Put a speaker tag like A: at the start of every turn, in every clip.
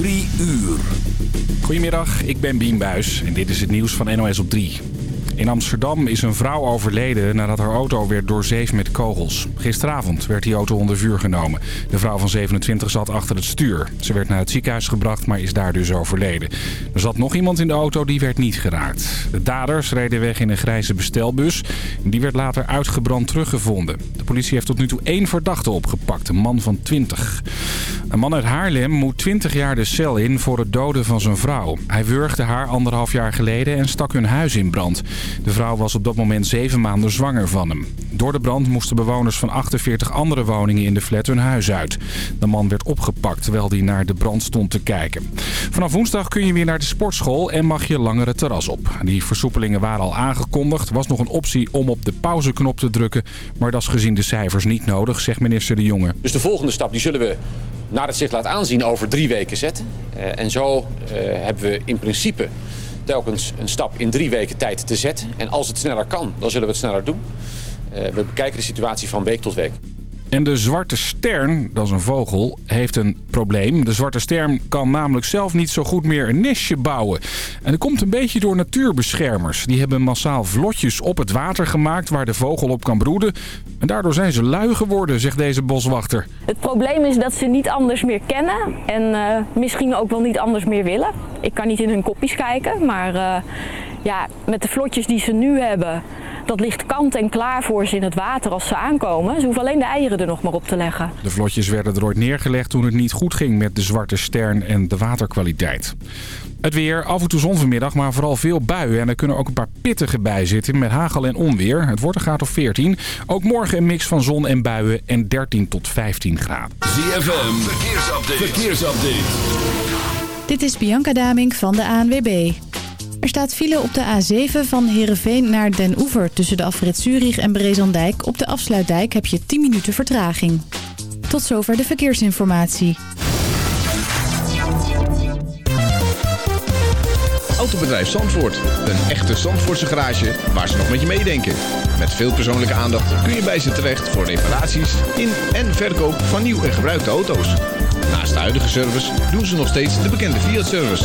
A: Drie uur.
B: Goedemiddag, ik ben Bien Buis en dit is het nieuws van NOS op 3. In Amsterdam is een vrouw overleden nadat haar auto werd doorzeefd met kogels. Gisteravond werd die auto onder vuur genomen. De vrouw van 27 zat achter het stuur. Ze werd naar het ziekenhuis gebracht, maar is daar dus overleden. Er zat nog iemand in de auto, die werd niet geraakt. De daders reden weg in een grijze bestelbus. Die werd later uitgebrand teruggevonden. De politie heeft tot nu toe één verdachte opgepakt, een man van 20. Een man uit Haarlem moet 20 jaar de cel in voor het doden van zijn vrouw. Hij wurgde haar anderhalf jaar geleden en stak hun huis in brand. De vrouw was op dat moment zeven maanden zwanger van hem. Door de brand moesten bewoners van 48 andere woningen in de flat hun huis uit. De man werd opgepakt terwijl hij naar de brand stond te kijken. Vanaf woensdag kun je weer naar de sportschool en mag je langer het terras op. Die versoepelingen waren al aangekondigd. was nog een optie om op de pauzeknop te drukken. Maar dat is gezien de cijfers niet nodig, zegt minister De Jonge.
C: Dus de volgende stap die zullen we naar het zich laat aanzien over drie weken zetten. Uh, en zo uh, hebben we in principe telkens een stap in drie weken tijd te zetten. En als het sneller kan, dan zullen we het sneller doen. Uh, we bekijken de situatie van week tot week.
B: En de zwarte stern, dat is een vogel, heeft een probleem. De zwarte stern kan namelijk zelf niet zo goed meer een nestje bouwen. En dat komt een beetje door natuurbeschermers. Die hebben massaal vlotjes op het water gemaakt waar de vogel op kan broeden. En daardoor zijn ze lui geworden, zegt deze boswachter.
D: Het probleem is dat ze niet anders meer kennen en uh, misschien ook wel niet anders meer willen. Ik kan niet in hun kopjes kijken, maar uh, ja, met de vlotjes die ze nu hebben dat ligt kant en klaar voor ze in het water als ze aankomen. Ze hoeven alleen de eieren er nog maar op te leggen.
B: De vlotjes werden er ooit neergelegd toen het niet goed ging met de zwarte stern en de waterkwaliteit. Het weer, af en toe zon vanmiddag, maar vooral veel buien. En er kunnen ook een paar pittige bij zitten met hagel en onweer. Het wordt een graad of 14. Ook morgen een mix van zon en buien en 13 tot 15 graden.
A: ZFM, verkeersupdate. verkeersupdate.
E: Dit is Bianca Daming van de ANWB. Er staat file op de A7 van Heerenveen naar Den Oever... tussen de afrit Zurich en Brezandijk. Op de afsluitdijk heb je 10 minuten vertraging. Tot zover de verkeersinformatie.
F: Autobedrijf Zandvoort. Een echte Zandvoortse garage waar ze nog met je meedenken. Met veel persoonlijke aandacht kun je bij ze terecht... voor reparaties in en verkoop van nieuw en gebruikte auto's. Naast de huidige service doen ze nog steeds de bekende Fiat-service...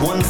G: One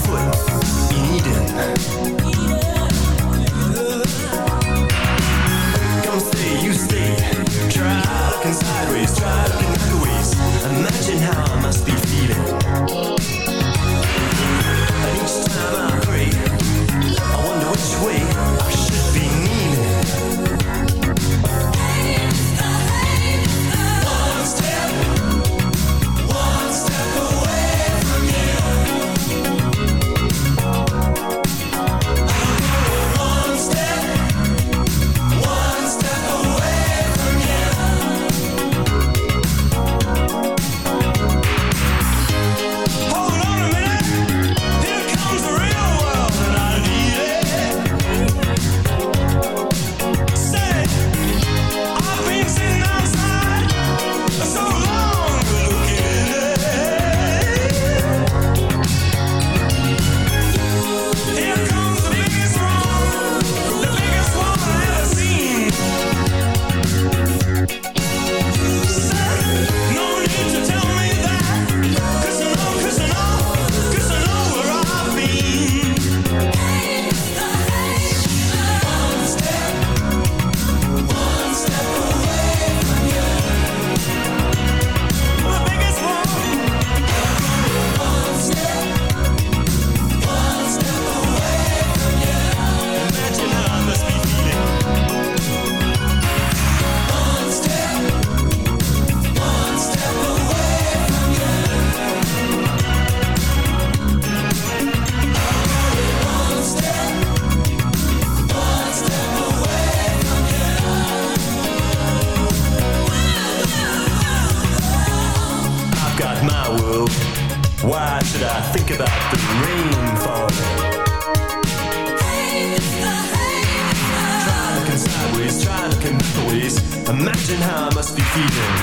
G: Looking sideways, try looking ways. Imagine how I must be feeling.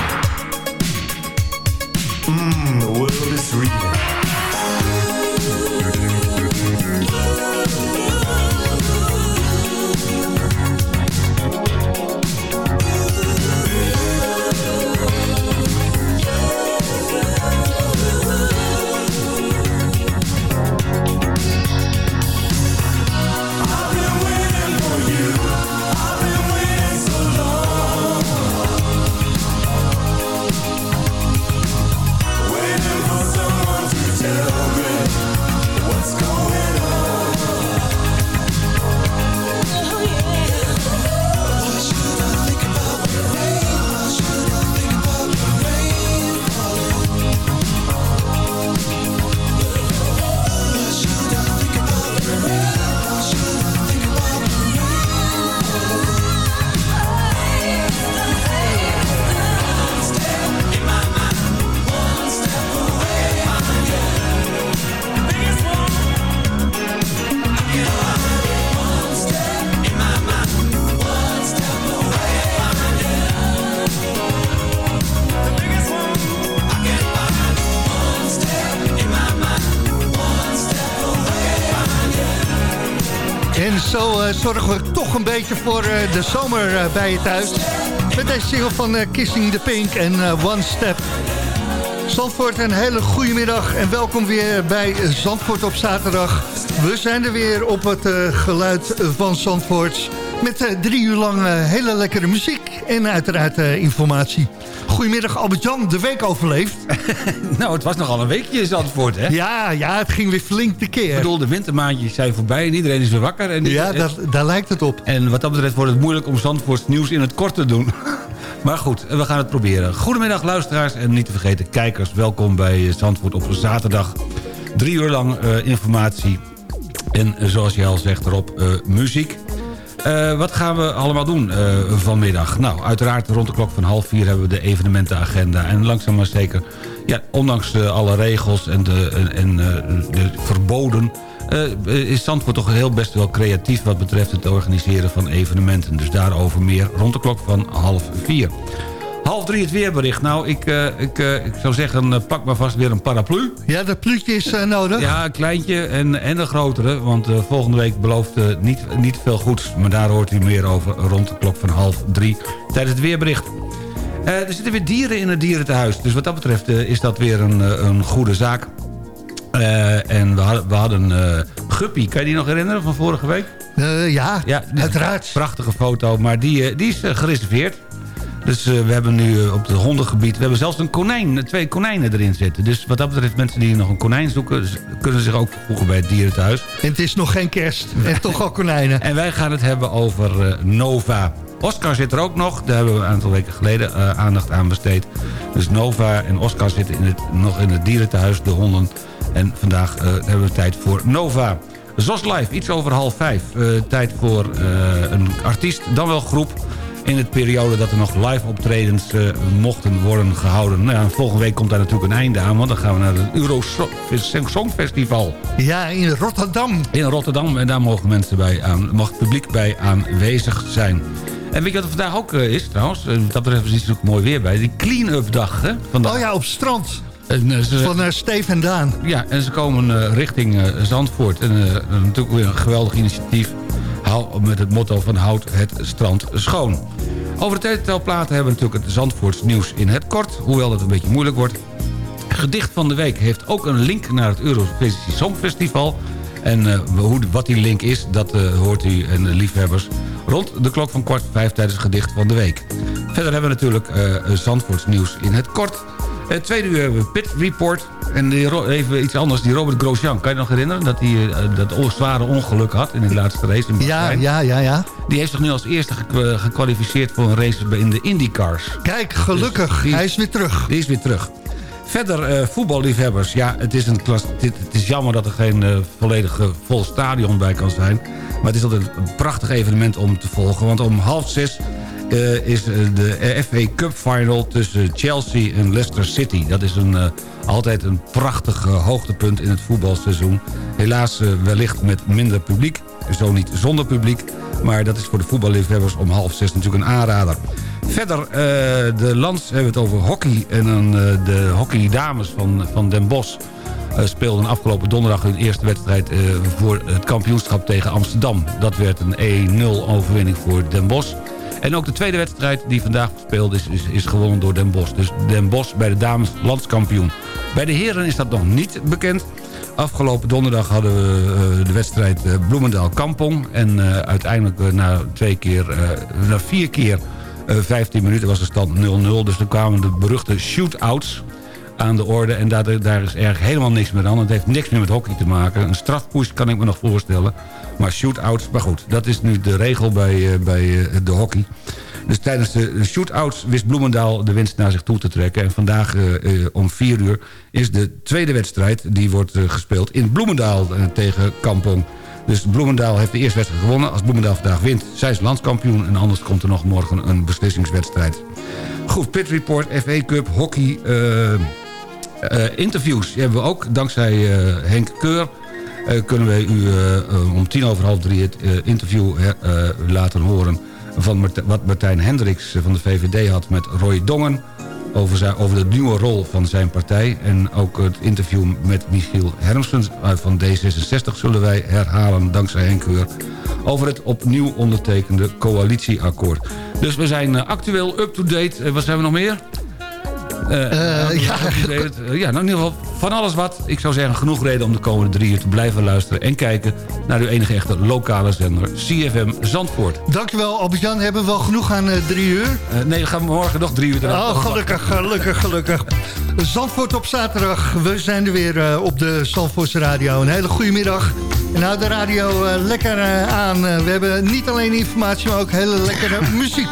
G: Mmm, the world is reading.
H: Zorgen we toch een beetje voor eh, de zomer eh, bij je thuis. Met deze single van eh, Kissing the Pink en One Step. Zandvoort, een hele goede middag en welkom weer bij Zandvoort op zaterdag. We zijn er weer op het geluid van Zandvoort. Met drie uur lang hele lekkere muziek en uiteraard informatie. Goedemiddag Albert-Jan, de week overleefd.
I: Nou, het was nogal een weekje in Zandvoort, hè?
H: Ja, ja, het ging weer flink
I: Ik
H: tekeer.
I: bedoel, de wintermaandjes zijn voorbij en iedereen is weer wakker. En,
H: Ja, daar, daar lijkt het op.
I: en wat dat betreft wordt het moeilijk om Zandvoorts nieuws in het kort te doen. Maar goed, we gaan het proberen. Goedemiddag luisteraars en niet te vergeten kijkers. Welkom bij Zandvoort op zaterdag. Drie uur lang eh, informatie. En eh, zoals je al zegt erop, eh, muziek. Eh, wat gaan we allemaal doen eh, vanmiddag? Nou, uiteraard rond de klok van half vier hebben we de evenementenagenda. En langzaam maar zeker, ja, ondanks eh, alle regels en de, en, de verboden... is Zandvoort toch heel best wel creatief wat betreft het organiseren van evenementen. Dus daarover meer rond de klok van half vier. Half drie het weerbericht. Nou, ik, eh, ik, eh, ik zou zeggen, eh, pak maar vast weer een paraplu.
H: Ja, dat pluutje is nodig.
I: Ja, een kleintje en, en een grotere. Want volgende week belooft niet, niet veel goeds. Maar daar hoort u meer over rond de klok van half drie tijdens het weerbericht. Er zitten weer dieren in het dierentehuis. Dus wat dat betreft is dat weer een, een goede zaak. En we hadden, we hadden Guppy, kan je die nog herinneren van vorige week?
H: Ja,
I: Ja,
H: uiteraard.
I: Prachtige foto, maar die, die is gereserveerd. Dus eh, we hebben nu eh, op het hondengebied... we hebben zelfs een konijn, eh, twee konijnen erin zitten. Dus wat dat betreft, mensen die nog een konijn zoeken... dus kunnen zich ook vervoegen bij het dierenthuis.
H: En het is nog geen kerst. En toch al konijnen.
I: En wij gaan het hebben over Nova. Oscar zit er ook nog. Daar hebben we een aantal weken geleden aandacht aan besteed. Dus Nova en Oscar zitten in het, nog in het dierentehuis, de honden. En vandaag hebben we tijd voor Nova. Zos Live, iets over half vijf. Tijd voor een artiest, dan wel groep. In het periode dat er nog live optredens eh, mochten worden gehouden. Nou ja, volgende week komt daar natuurlijk een einde aan. Want dan gaan we naar het Euro Songfestival
H: Ja, in Rotterdam.
I: in Rotterdam. En daar mogen mensen bij aan, mag het publiek bij aanwezig zijn. En weet je wat er vandaag ook eh, is trouwens? Eh, Dat betreft is ook mooi weer bij. Die clean-up dag hè, vandaag.
H: Oh ja, op het strand.
I: En, ze,
H: Van uh, Steve en Daan.
I: ja, en ze komen richting Zandvoort. En natuurlijk weer een geweldig initiatief. Hou, met het motto van houd het strand schoon. Over de telplaten hebben we natuurlijk het Zandvoorts nieuws in het kort. Hoewel dat een beetje moeilijk wordt. Gedicht van de week heeft ook een link naar het Eurovisie Songfestival. En eh, hoe, wat die link is, dat eh, hoort u en de liefhebbers... rond de klok van kwart vijf tijdens het gedicht van de week. Verder hebben we natuurlijk eh Zandvoorts nieuws in het kort. Eh, tweede uur hebben we Pit Report. En die, even iets anders, die Robert Grosjean. Kan je nog herinneren dat hij eh, dat zware ongeluk had... in de laatste race in
H: Ja, ja, ja, ja.
I: Die heeft zich nu als eerste gekwa- gekwalificeerd voor een race in de IndyCars.
H: Kijk, gelukkig.
I: Die-
H: Hij is weer terug.
I: Die is weer terug. Verder eh, voetballiefhebbers. Ja, het is, een klas, dit, het is jammer dat er geen eh, volledig eh, vol stadion bij kan zijn. Maar het is altijd een prachtig evenement om te volgen. Want om half zes eh, is eh, de FA Cup Final tussen Chelsea en Leicester City. Dat is een, eh, altijd een prachtig hoogtepunt in het voetbalseizoen. Helaas wellicht met minder publiek, zo niet zonder publiek. Maar dat is voor de voetballiefhebbers om half zes natuurlijk een aanrader. Verder, de lands hebben we het over hockey. En de hockeydames van, van Den Bosch speelden afgelopen donderdag hun eerste wedstrijd voor het kampioenschap tegen Amsterdam. Dat werd een 1-0 overwinning voor Den Bosch. En ook de tweede wedstrijd die vandaag gespeeld is, is, gewonnen door Den Bosch. Dus Den Bosch bij de dames landskampioen. Bij de heren is dat nog niet bekend. Afgelopen donderdag hadden we uh, de wedstrijd uh, Bloemendaal-Kampong. En uh, uiteindelijk na, twee keer, na vier keer 15 minuten was de stand 0-0. Dus dan kwamen de beruchte shootouts aan de orde. En daar, is erg helemaal niks meer aan. Het heeft niks meer met hockey te maken. Een strafpush kan ik me nog voorstellen. Maar shootouts, maar goed, dat is nu de regel bij, uh, bij uh, de hockey. Dus tijdens de shootouts wist Bloemendaal de winst naar zich toe te trekken. En vandaag uh, om 4 uur is de tweede wedstrijd... die wordt gespeeld in Bloemendaal tegen Kampong. Dus Bloemendaal heeft de eerste wedstrijd gewonnen. Als Bloemendaal vandaag wint, zij is landskampioen. En anders komt er nog morgen een beslissingswedstrijd. Goed, Pit Report, FA Cup, hockey... interviews die hebben we ook dankzij Henk Keur... Uh, kunnen wij u om tien over half drie het interview laten horen... van wat Martijn Hendricks van de VVD had met Roy Dongen... Over, zijn, over de nieuwe rol van zijn partij. En ook het interview met Michiel Hermsen van D66 zullen wij herhalen dankzij Henk Keur... over het opnieuw ondertekende coalitieakkoord. Dus we zijn actueel up-to-date. wat zijn we nog meer? Uh, uh, ja. ja, nou in ieder geval van alles wat. Ik zou zeggen, genoeg reden om de komende drie uur te blijven luisteren... en kijken naar uw enige echte lokale zender, CFM Zandvoort.
H: Dankjewel, Albert-Jan. Hebben we wel genoeg aan drie uur?
I: nee, dan gaan we morgen nog drie uur.
H: Oh, gelukkig, gelukkig, gelukkig. Zandvoort op zaterdag. We zijn er weer op de Zandvoortse Radio. Een hele goede middag. En houd de radio lekker aan. we hebben niet alleen informatie, maar ook hele lekkere muziek.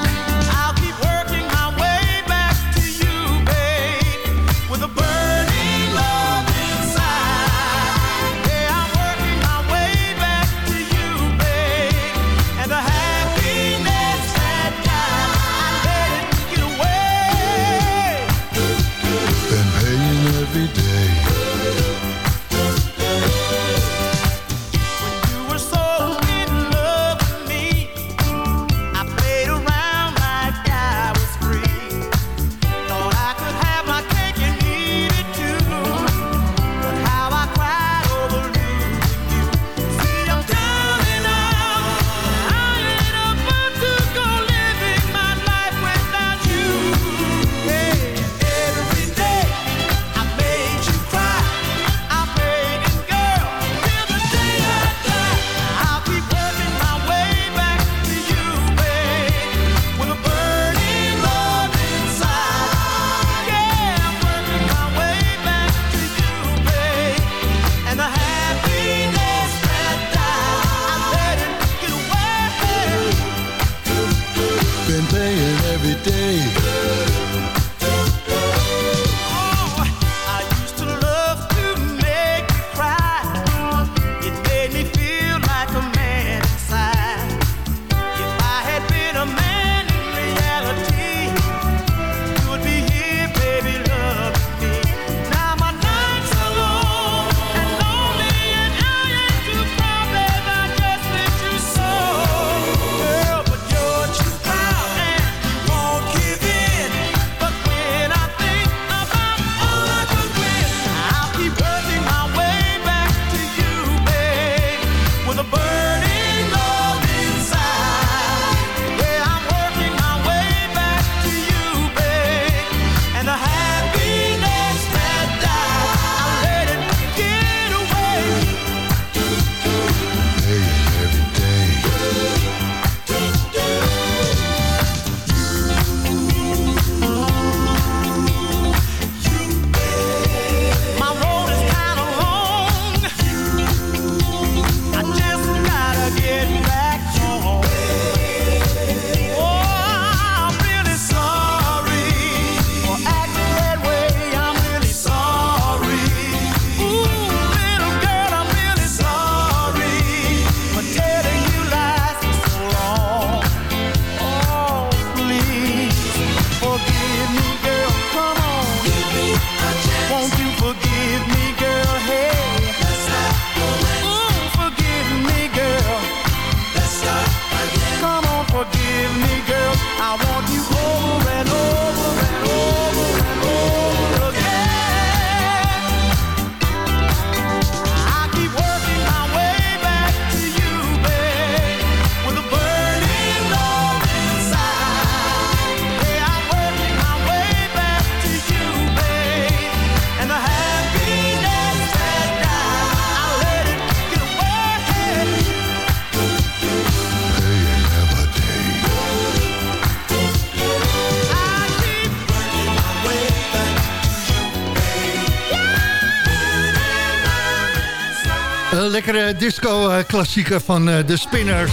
H: Disco-klassieker van eh, de Spinners.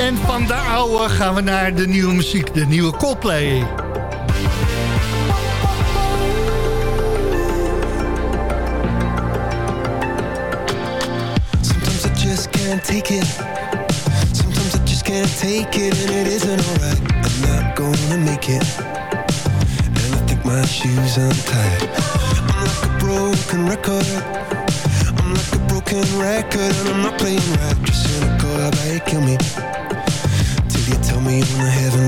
H: En van de oude gaan we naar de nieuwe muziek, de nieuwe Coldplay.
J: Sometimes I just can't take it. Sometimes I just can't take it, and it isn't alright. I'm not gonna make it. And I think my shoes untied. I'm like a broken record. I'm like a broken record, and I'm not playing right. Just cynical, how about you kill me? Till you tell me on the heavenly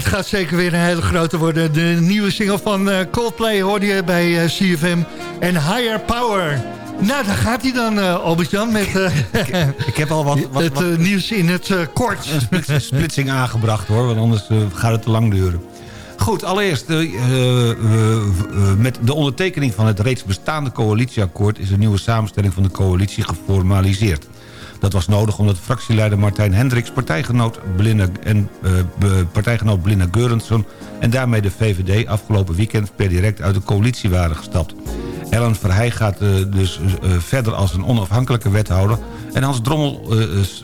H: Het gaat zeker weer een hele grote worden. De nieuwe single van eh, Coldplay hoorde je bij eh, CFM. En Higher Power. Nou, daar gaat hij dan, eh, Albert-Jan, met
I: Ik heb al wat, wat,
H: het nieuws in het kort.
I: een splits- splitsing aangebracht hoor, want anders gaat het te lang duren. Goed, allereerst, met de ondertekening van het reeds bestaande coalitieakkoord... is een nieuwe samenstelling van de coalitie geformaliseerd. Dat was nodig omdat fractieleider Martijn Hendricks... partijgenoot Belinda, en, eh, partijgenoot Belinda Geurensson... en daarmee de VVD afgelopen weekend per direct uit de coalitie waren gestapt. Ellen Verheij gaat eh, dus eh, verder als een onafhankelijke wethouder... en Hans Drommel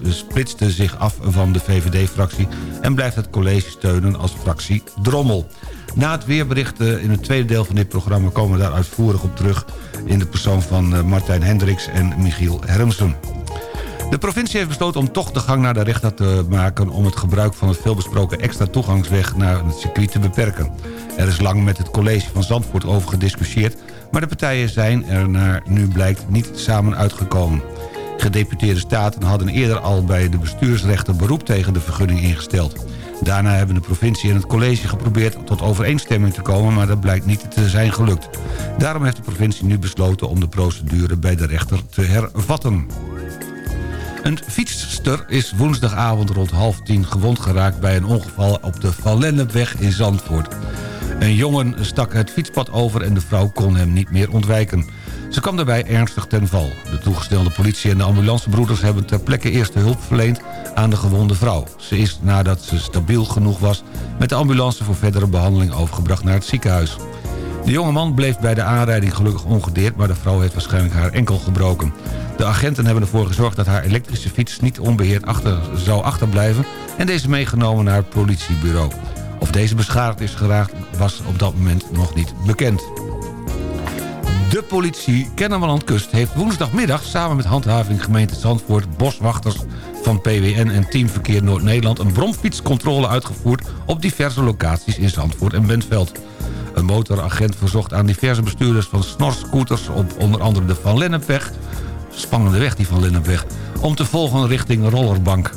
I: splitste zich af van de VVD-fractie... en blijft het college steunen als fractie Drommel. Na het weerbericht in het tweede deel van dit programma... komen we daar uitvoerig op terug... in de persoon van Martijn Hendricks en Michiel Hermsen. De provincie heeft besloten om toch de gang naar de rechter te maken... om het gebruik van het veelbesproken extra toegangsweg naar het circuit te beperken. Er is lang met het college van Zandvoort over gediscussieerd... maar de partijen zijn er naar nu blijkt niet samen uitgekomen. Gedeputeerde staten hadden eerder al bij de bestuursrechter beroep tegen de vergunning ingesteld. Daarna hebben de provincie en het college geprobeerd tot overeenstemming te komen... maar dat blijkt niet te zijn gelukt. Daarom heeft de provincie nu besloten om de procedure bij de rechter te hervatten. Een fietster is woensdagavond rond half tien gewond geraakt... bij een ongeval op de Van Lennepweg in Zandvoort. Een jongen stak het fietspad over en de vrouw kon hem niet meer ontwijken. Ze kwam daarbij ernstig ten val. De toegestelde politie en de ambulancebroeders hebben ter plekke eerste hulp verleend aan de gewonde vrouw. Ze is, nadat ze stabiel genoeg was, met de ambulance voor verdere behandeling overgebracht naar het ziekenhuis. De jonge man bleef bij de aanrijding gelukkig ongedeerd... maar de vrouw heeft waarschijnlijk haar enkel gebroken. De agenten hebben ervoor gezorgd dat haar elektrische fiets niet onbeheerd achter, zou achterblijven... en deze meegenomen naar het politiebureau. Of deze beschadigd is geraakt was op dat moment nog niet bekend. De politie Kennemerland Kust heeft woensdagmiddag... samen met handhaving gemeente Zandvoort, boswachters van PWN en Teamverkeer Noord-Nederland... een bromfietscontrole uitgevoerd op diverse locaties in Zandvoort en Bentveld. Een motoragent verzocht aan diverse bestuurders van snorscooters... op onder andere de Van Lennepweg, spannende weg die Van Lennepweg... om te volgen richting Rollerbank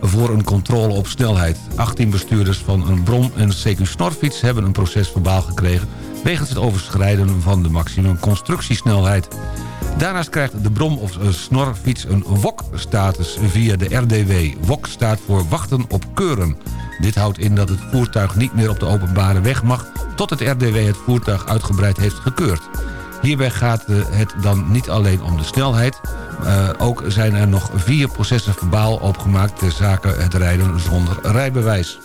I: voor een controle op snelheid. 18 bestuurders van een Brom en CQ Snorfiets hebben een proces verbaal gekregen... wegens het overschrijden van de maximum constructiesnelheid. Daarnaast krijgt de Brom of Snorfiets een WOK-status via de RDW. WOK staat voor wachten op keuren. Dit houdt in dat het voertuig niet meer op de openbare weg mag... tot het RDW het voertuig uitgebreid heeft gekeurd. Hierbij gaat eh, het dan niet alleen om de snelheid... Uh, ook zijn er nog vier processen verbaal opgemaakt... ter zake het rijden zonder rijbewijs.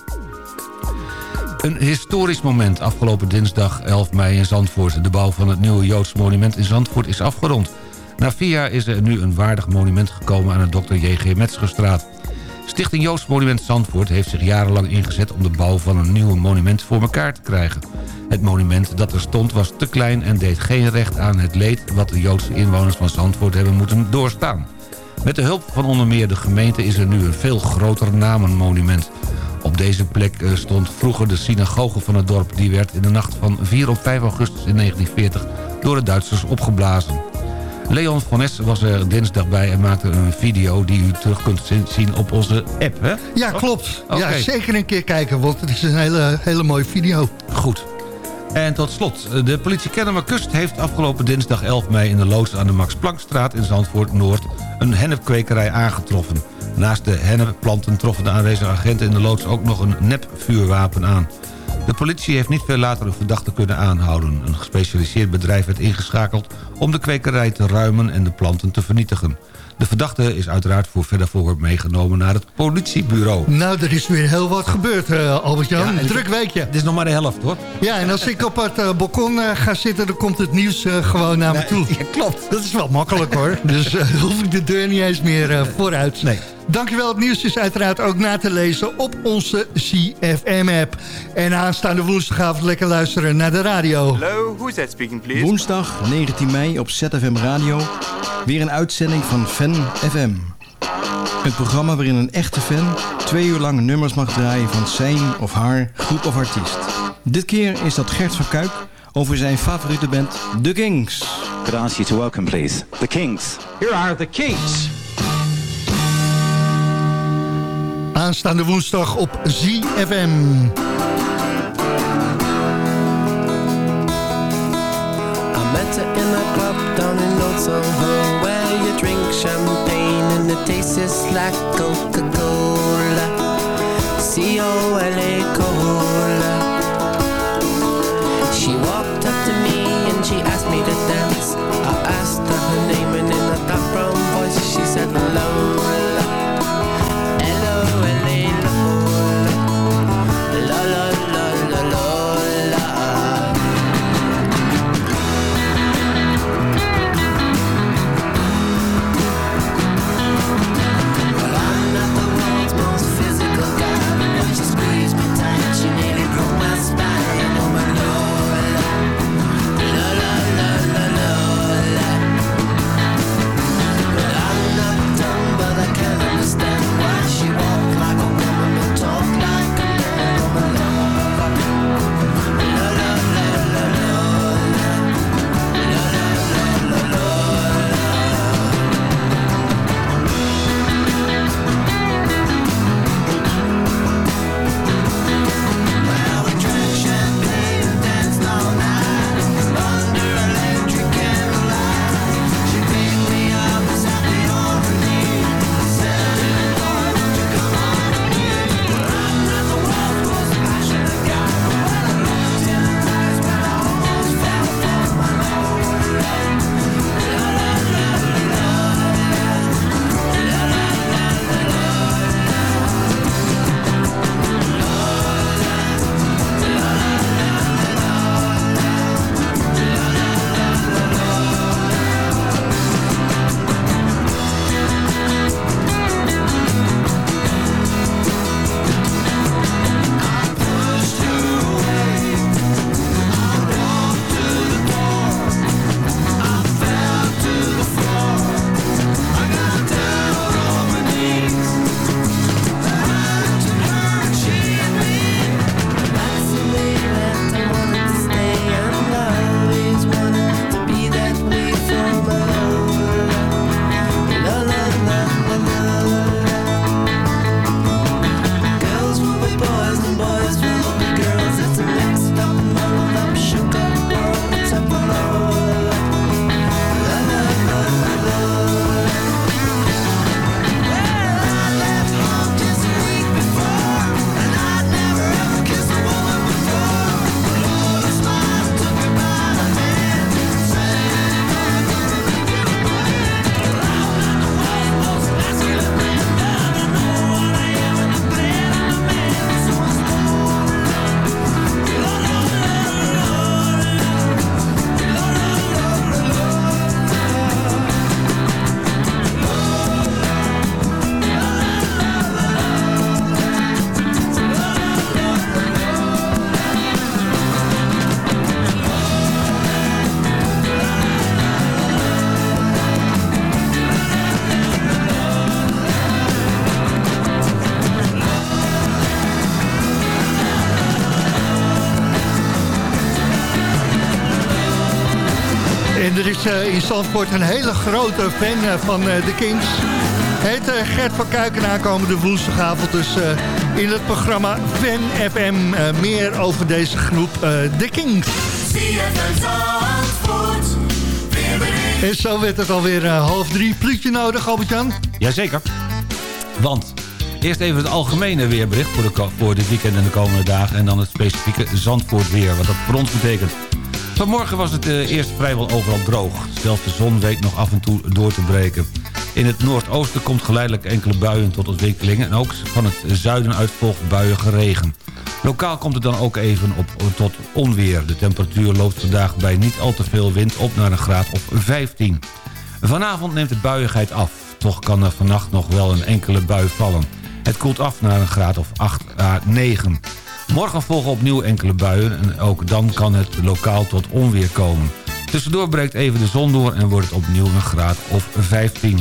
I: Een historisch moment afgelopen dinsdag 11 mei in Zandvoort. De bouw van het nieuwe Joods monument in Zandvoort is afgerond. Na vier jaar is er nu een waardig monument gekomen aan de Dr. J.G. Metzgerstraat. Stichting Joods Monument Zandvoort heeft zich jarenlang ingezet... om de bouw van een nieuw monument voor elkaar te krijgen. Het monument dat er stond was te klein en deed geen recht aan het leed... wat de Joodse inwoners van Zandvoort hebben moeten doorstaan. Met de hulp van onder meer de gemeente is er nu een veel groter namenmonument. Op deze plek eh, stond vroeger de synagoge van het dorp. Die werd in de nacht van 4 op 5 augustus in 1940 door de Duitsers opgeblazen. Leon van Ness was er dinsdag bij en maakte een video... die u terug kunt zien op onze app, hè?
H: Ja,
I: Toch?
H: klopt. Ja, zeker een keer kijken, want het is een hele, hele mooie video.
I: Goed. En tot slot, de politie Kennemer Kust heeft afgelopen dinsdag 11 mei... in de loods aan de Max Planckstraat in Zandvoort-Noord... een hennepkwekerij aangetroffen. Naast de hennepplanten troffen de aanwezige agenten in de loods ook nog een nepvuurwapen aan. De politie heeft niet veel later een verdachte kunnen aanhouden. Een gespecialiseerd bedrijf werd ingeschakeld om de kwekerij te ruimen en de planten te vernietigen. De verdachte is uiteraard voor verder verhoor meegenomen naar het politiebureau.
H: Nou, er is weer heel wat gebeurd, eh, Albert-Jan.
I: Ja,
H: Druk weekje.
I: Het is nog maar de helft, hoor.
H: Ja, en als ik op het eh, balkon eh, ga zitten, dan komt het nieuws gewoon naar me toe.
I: Ja, klopt.
H: Dat is wel makkelijk hoor. Dus hoef ik de deur niet eens meer vooruit.
I: Nee.
H: Dankjewel. Het nieuws is uiteraard ook na te lezen op onze CFM-app. En aanstaande woensdagavond lekker luisteren naar de radio.
K: Hello, who's that speaking, please?
L: Woensdag 19 mei op ZFM Radio. Weer een uitzending van Fan FM. Een programma waarin een echte fan twee uur lang nummers mag draaien van zijn of haar groep of artiest. Dit keer is dat Gert van Kuik over zijn favoriete band The Kings.
M: Could I ask you to welcome, please, the Kings. Here are the Kings.
H: Aanstaande woensdag op ZFM.
N: I met her in a club down in Old Soho Where you drink champagne and it tastes like Coca-Cola C-O-L-A er is eh, in Zandvoort een hele grote fan eh, van eh, de Kings. Heet Gert van Kuiken aankomende woensdagavond. Dus in het programma Fan FM meer over deze groep de Kings. En zo werd het alweer half drie. Pluutje nodig, Albert-Jan?
I: Jazeker. Want eerst even het algemene weerbericht voor, de, voor dit weekend en de komende dagen... en dan het specifieke Zandvoort weer, wat dat voor ons betekent. Vanmorgen was het eh, eerst vrijwel overal droog. Zelfs de zon weet nog af en toe door te breken. In het noordoosten komt geleidelijk enkele buien tot ontwikkeling... en ook van het zuiden uit volgt buiige regen. Lokaal komt het dan ook even op tot onweer. De temperatuur loopt vandaag bij niet al te veel wind op naar een graad of 15. Vanavond neemt de buiigheid af. Toch kan er vannacht nog wel een enkele bui vallen. Het koelt af naar een graad of 8 à 9. Morgen volgen opnieuw enkele buien en ook dan kan het lokaal tot onweer komen. Tussendoor breekt even de zon door en wordt het opnieuw een graad of 15.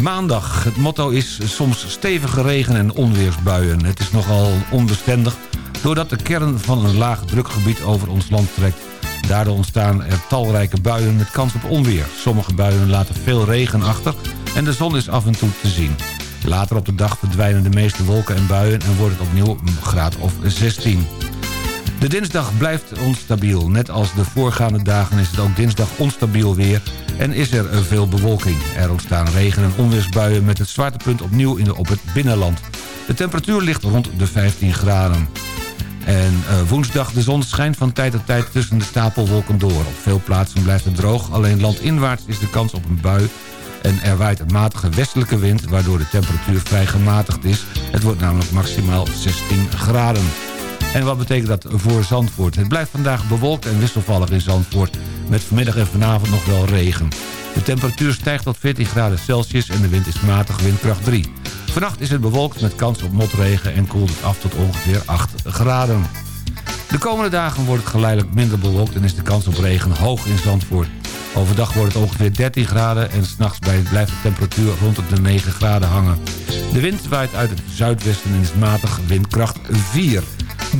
I: Maandag. Het motto is soms stevige regen- en onweersbuien. Het is nogal onbestendig doordat de kern van een laag drukgebied over ons land trekt. Daardoor ontstaan er talrijke buien met kans op onweer. Sommige buien laten veel regen achter en de zon is af en toe te zien. Later op de dag verdwijnen de meeste wolken en buien en wordt het opnieuw een graad of 16. De dinsdag blijft onstabiel. Net als de voorgaande dagen is het ook dinsdag onstabiel weer... en is er veel bewolking. Er ontstaan regen- en onweersbuien met het zwaartepunt opnieuw in op het binnenland. De temperatuur ligt rond de 15 graden. En eh, woensdag, de zon schijnt van tijd tot tijd tussen de stapelwolken door. Op veel plaatsen blijft het droog, alleen landinwaarts is de kans op een bui... en er waait een matige westelijke wind, waardoor de temperatuur vrij gematigd is. Het wordt namelijk maximaal 16 graden. En wat betekent dat voor Zandvoort? Het blijft vandaag bewolkt en wisselvallig in Zandvoort... met vanmiddag en vanavond nog wel regen. De temperatuur stijgt tot 14 graden Celsius en de wind is matig windkracht 3. Vannacht is het bewolkt met kans op motregen en koelt het af tot ongeveer 8 graden. De komende dagen wordt het geleidelijk minder bewolkt en is de kans op regen hoog in Zandvoort. Overdag wordt het ongeveer 13 graden en s'nachts blijft de temperatuur rond de 9 graden hangen. De wind waait uit het zuidwesten en is matig windkracht 4.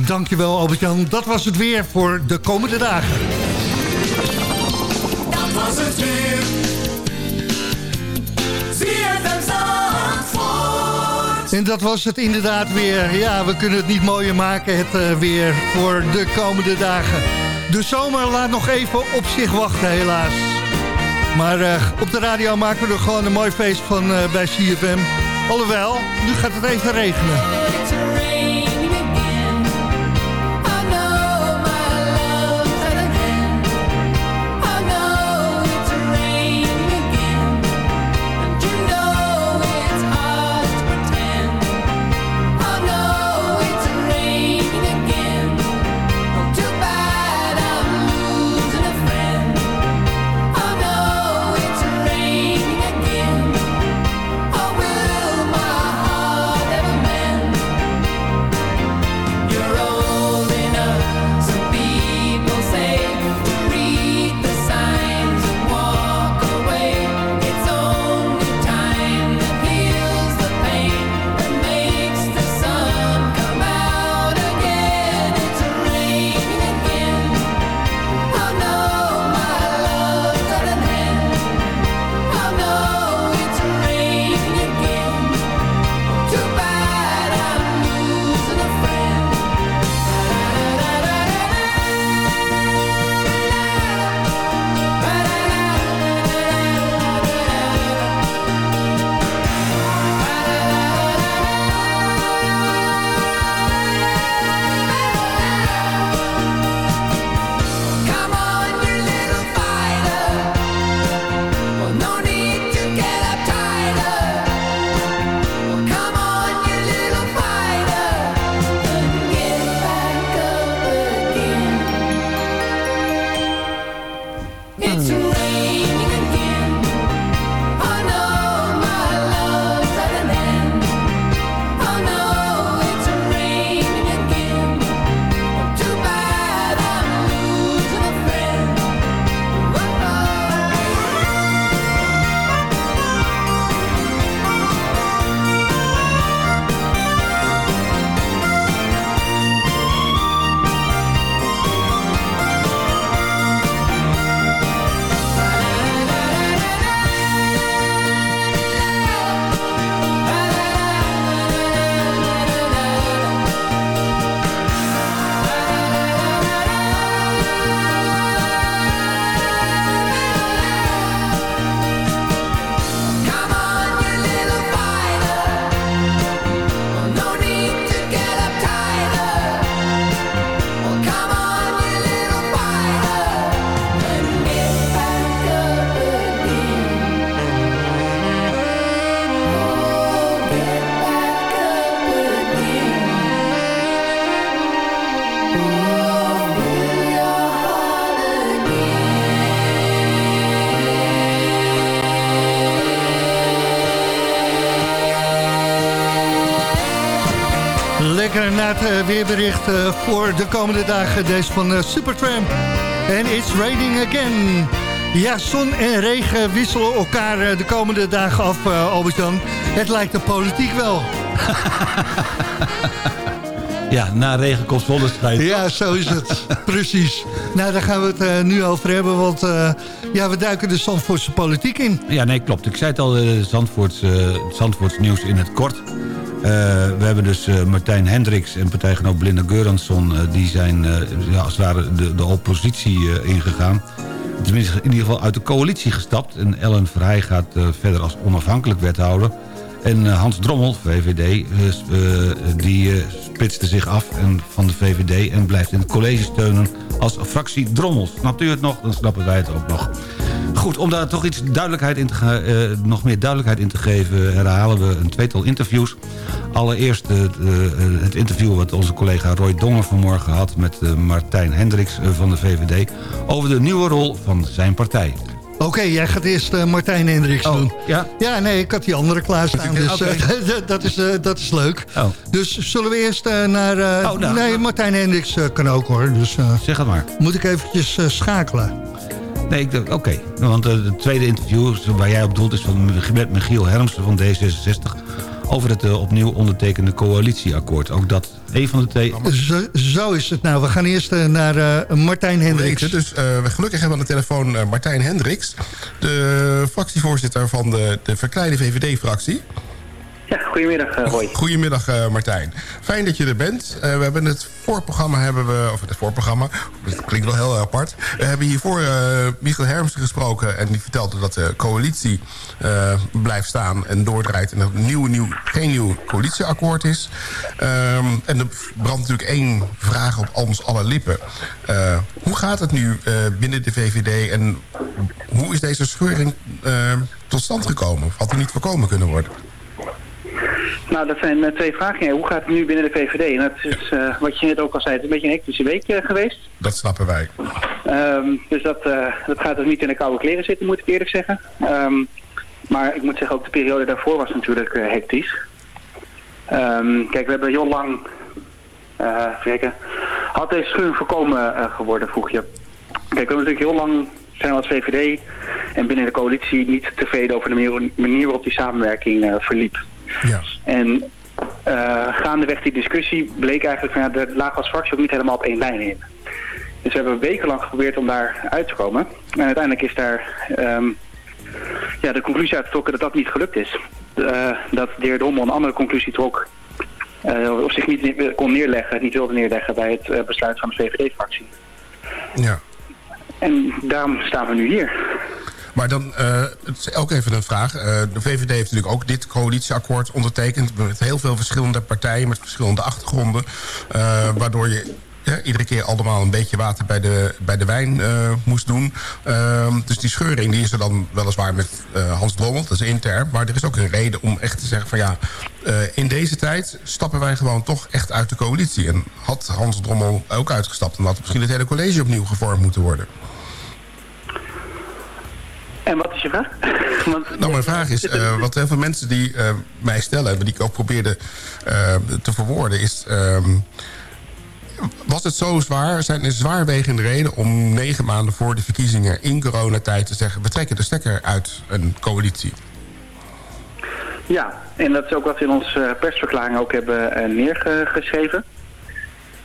N: Dankjewel Albert-Jan. Dat was het weer voor de komende dagen.
H: Dat was het weer.
N: En dat was het inderdaad weer. Ja, we kunnen het niet mooier maken, het eh, weer voor de komende dagen. De zomer laat nog even op zich wachten, helaas. Maar eh, op de radio maken we er gewoon een mooi feest van eh, bij CFM. Alhoewel, nu gaat het even regenen.
H: Weerbericht eh, voor de komende dagen. Deze van eh, Supertramp. En It's Raining Again. Ja, zon en regen wisselen elkaar eh, de komende dagen af, eh, Albert-Jan. Het lijkt de politiek wel.
I: Ja, na regen komt zonneschijn.
H: Ja, zo is het. Precies. Nou, daar gaan we het nu over hebben, want ja, we duiken de Zandvoortse politiek in.
I: Ja, nee, klopt. Ik zei het al, uh, Zandvoorts, Zandvoorts nieuws in het kort. Eh, we hebben dus eh, Martijn Hendricks en partijgenoot Belinda Geuransson... eh, die zijn ja, als het ware de, de oppositie ingegaan. Tenminste, in ieder geval uit de coalitie gestapt. En Ellen Verheij gaat verder als onafhankelijk wethouder. En Hans Drommel, VVD, die splitste zich af en, van de VVD... en blijft in het college steunen als fractie Drommel. Snapt u het nog? Dan snappen wij het ook nog. Goed, om daar toch iets duidelijkheid in te eh, nog meer duidelijkheid in te geven... herhalen we een tweetal interviews. Allereerst eh, het, eh, het interview wat onze collega Roy Dongen vanmorgen had... met Martijn Hendricks van de VVD... over de nieuwe rol van zijn partij.
H: Oké, jij gaat eerst Martijn Hendricks doen.
I: Ja?
H: Ja, nee, ik had die andere klaarstaan, dus dat, is, dat is leuk.
I: Oh.
H: Dus zullen we eerst naar...
I: Oh, nou,
H: nee, Martijn Hendricks kan ook hoor, dus
I: Zeg het maar.
H: moet ik eventjes schakelen.
I: Nee, ik dacht, oké. Want uh, het tweede interview waar jij op doelt is van met Michiel Hermsen van D66... over het uh, opnieuw ondertekende coalitieakkoord. Ook dat een van de twee...
H: Zo, zo is het nou. We gaan eerst uh, naar uh, Martijn Hendricks.
K: Dus uh, we gelukkig hebben aan de telefoon uh, Martijn Hendricks... de fractievoorzitter van de, de verkleine VVD-fractie.
O: Ja, goedemiddag uh.
K: Goedemiddag uh, Martijn. Fijn dat je er bent. Uh, we hebben het voorprogramma hebben we, of het voorprogramma, dat klinkt wel heel apart. We hebben hiervoor Michiel Hermsen gesproken en die vertelde dat de coalitie blijft staan en doordraait en er een nieuw, nieuw, geen nieuw coalitieakkoord is. Um, en er brandt natuurlijk één vraag op ons alle lippen. Hoe gaat het nu binnen de VVD en hoe is deze scheuring tot stand gekomen? Had die niet voorkomen kunnen worden?
O: Nou, dat zijn uh, twee vragen. Hoe gaat het nu binnen de VVD? En dat is, uh, wat je net ook al zei, het is een beetje een hectische week uh, geweest.
K: Dat snappen wij.
O: Um, dus dat, dat gaat dus niet in de koude kleren zitten, moet ik eerlijk zeggen. Um, maar ik moet zeggen, ook de periode daarvoor was natuurlijk hectisch. Um, kijk, we hebben heel lang... kijken, had deze scheuring voorkomen geworden, vroeg je. Kijk, we hebben natuurlijk heel lang zijn we als VVD en binnen de coalitie niet tevreden over de manier waarop die samenwerking verliep.
K: Ja.
O: En uh, gaandeweg die discussie bleek eigenlijk van ja, de fractie ook niet helemaal op één lijn in. Dus we hebben wekenlang geprobeerd om daar uit te komen. En uiteindelijk is daar um, ja, de conclusie uitgetrokken dat dat niet gelukt is. Uh, dat de heer Dommel een andere conclusie trok. Uh, of zich niet kon neerleggen, niet wilde neerleggen bij het besluit van de VVD-fractie.
K: Ja.
O: En daarom staan we nu hier.
K: Maar dan uh, ook even een vraag. Uh, de VVD heeft natuurlijk ook dit coalitieakkoord ondertekend... met heel veel verschillende partijen, met verschillende achtergronden... Uh, waardoor je iedere keer allemaal een beetje water bij de, bij de wijn moest doen. Ehm, dus die scheuring die is er dan weliswaar met Hans Drommel, dat is intern... maar er is ook een reden om echt te zeggen van ja... in deze tijd stappen wij gewoon toch echt uit de coalitie. En had Hans Drommel ook uitgestapt... dan had misschien het hele college opnieuw gevormd moeten worden.
O: En wat is je vraag?
K: Want, nou, mijn vraag is, uh, wat heel veel mensen die uh, mij stellen... die ik ook probeerde uh, te verwoorden, is... Um, was het zo zwaar, zijn er zwaarwegende reden om negen maanden voor de verkiezingen in coronatijd te zeggen... we trekken de stekker uit een coalitie?
O: Ja, en dat is ook wat we in onze persverklaring ook hebben neergeschreven.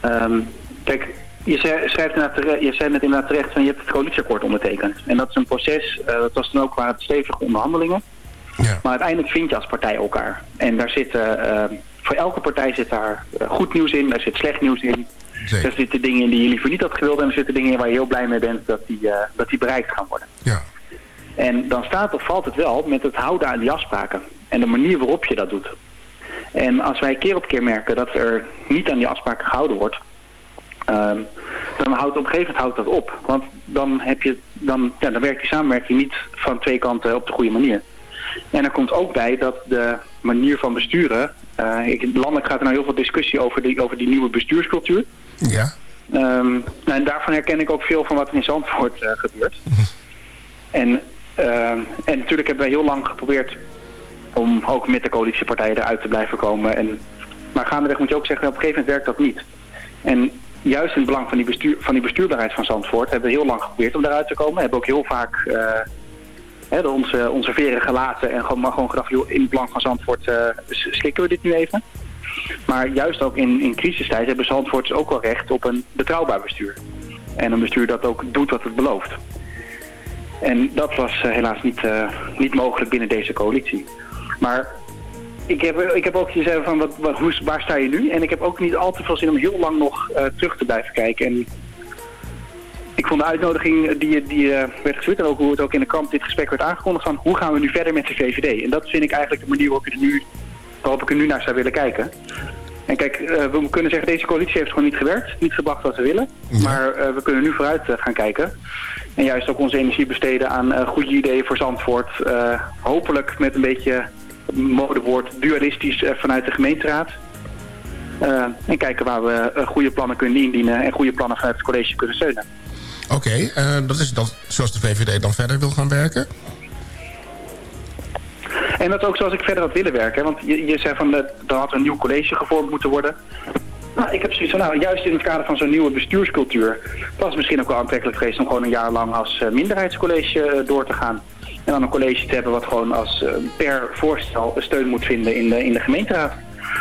O: Um, kijk, je schrijft terecht, je zei net inderdaad terecht van je hebt het coalitieakkoord ondertekend. En dat is een proces, uh, dat was dan ook qua het stevige onderhandelingen.
K: Ja.
O: Maar uiteindelijk vind je als partij elkaar. En daar zitten, uh, voor elke partij zit daar uh, goed nieuws in, daar zit slecht nieuws in.
K: Zeker.
O: Er zitten dingen in die je liever niet had gewild en er zitten dingen in waar je heel blij mee bent dat die, uh, dat die bereikt gaan worden.
K: Ja.
O: En dan staat of valt het wel met het houden aan die afspraken. En de manier waarop je dat doet. En als wij keer op keer merken dat er niet aan die afspraken gehouden wordt... Um, dan houdt op een gegeven moment houdt dat op. Want dan, heb je, dan, ja, dan werkt die samenwerking niet van twee kanten op de goede manier. En er komt ook bij dat de manier van besturen... Uh, ik, landelijk gaat er nou heel veel discussie over die, over die nieuwe bestuurscultuur.
K: Ja.
O: Um, en daarvan herken ik ook veel van wat er in Zandvoort uh, gebeurt. en, uh, en natuurlijk hebben wij heel lang geprobeerd om ook met de coalitiepartijen eruit te blijven komen... En, Maar gaandeweg moet je ook zeggen, op een gegeven moment werkt dat niet. En juist in het belang van die, bestuur, van die bestuurbaarheid van Zandvoort hebben we heel lang geprobeerd om daaruit te komen. We hebben ook heel vaak eh, hè, onze, onze veren gelaten en gewoon, gewoon gedacht, joh, in het belang van Zandvoort eh, slikken we dit nu even. Maar juist ook in, in crisistijd hebben Zandvoorters ook wel recht op een betrouwbaar bestuur. En een bestuur dat ook doet wat het belooft. En dat was eh, helaas niet, niet mogelijk binnen deze coalitie. Maar ik heb, ik heb ook gezegd van wat, wat, hoe, waar sta je nu? En ik heb ook niet al te veel zin om heel lang nog eh, terug te blijven kijken. En ik vond de uitnodiging die, die eh, werd gestuurd en ook hoe het ook in de krant dit gesprek werd aangekondigd van hoe gaan we nu verder met de VVD? En dat vind ik eigenlijk de manier waarop ik er nu, waarop ik er nu naar zou willen kijken. En kijk, eh, we kunnen zeggen deze coalitie heeft gewoon niet gewerkt, niet gebracht wat we willen. Maar we kunnen nu vooruit gaan kijken. En juist ook onze energie besteden aan goede ideeën voor Zandvoort. Hopelijk met een beetje modewoord dualistisch eh, vanuit de gemeenteraad. Eh, en kijken waar we eh, goede plannen kunnen indienen en goede plannen vanuit het college kunnen steunen.
K: Oké, dat is dan zoals de VVD dan verder wil gaan werken.
O: En dat is ook zoals ik verder had willen werken. Want je, je zei van, er had een nieuw college gevormd moeten worden. Nou, ik heb zoiets van, nou, juist in het kader van zo'n nieuwe bestuurscultuur... was het misschien ook wel aantrekkelijk geweest om gewoon een jaar lang als minderheidscollege door te gaan. En dan een college te hebben wat gewoon als eh, per voorstel steun moet vinden in de, in de gemeenteraad.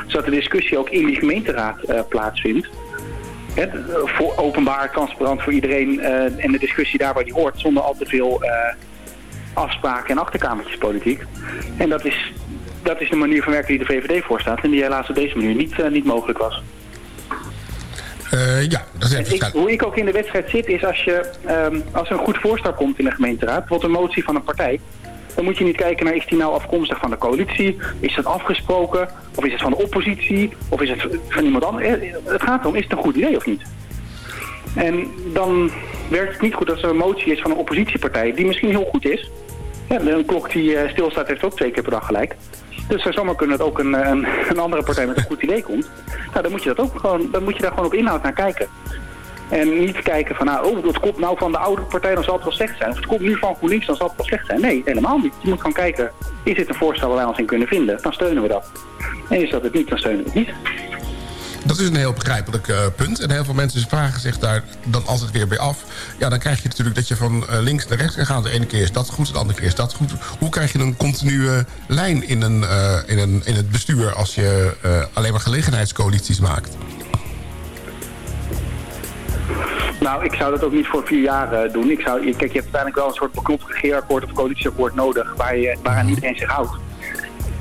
O: Zodat de discussie ook in die gemeenteraad eh, plaatsvindt. Voor openbaar, transparant voor iedereen eh, en de discussie daar waar die hoort, zonder al te veel afspraken en achterkamertjespolitiek. En dat is, dat is de manier van werken die de VVD voorstaat en die helaas op deze manier niet, niet mogelijk was.
K: Eh, ja, dat is
O: En ik, hoe ik ook in de wedstrijd zit is als, je, ehm, als er een goed voorstel komt in de gemeenteraad, bijvoorbeeld een motie van een partij, dan moet je niet kijken naar is die nou afkomstig van de coalitie, is dat afgesproken, of is het van de oppositie, of is het van iemand anders. Eh, Het gaat erom, is het een goed idee of niet? En dan werkt het niet goed als er een motie is van een oppositiepartij die misschien heel goed is. Ja, een klok die eh, stilstaat heeft ook twee keer per dag gelijk. Dus zou zomaar kunnen dat ook een, een, een andere partij met een goed idee komt. Nou, dan moet je, dat ook gewoon, dan moet je daar gewoon op inhoud naar kijken. En niet kijken van, nou, oh, het komt nou van de oude partij, dan zal het wel slecht zijn. Of het komt nu van GroenLinks, dan zal het wel slecht zijn. Nee, helemaal niet. Je moet gewoon kijken, is dit een voorstel waar wij ons in kunnen vinden? Dan steunen we dat. En is dat het niet, dan steunen we het niet.
K: Dat is een heel begrijpelijk eh, punt. En heel veel mensen vragen zich daar dan altijd weer bij af. Ja, dan krijg je natuurlijk dat je van eh, links naar rechts kan gaan. De ene keer is dat goed, de andere keer is dat goed. Hoe krijg je een continue lijn in, een, eh, in, een, in het bestuur... als je alleen maar gelegenheidscoalities maakt?
O: Nou, ik zou dat ook niet voor vier jaar doen. Ik zou, kijk, je hebt uiteindelijk wel een soort beknopt regeerakkoord of coalitieakkoord nodig... Waar je, waaraan iedereen zich houdt.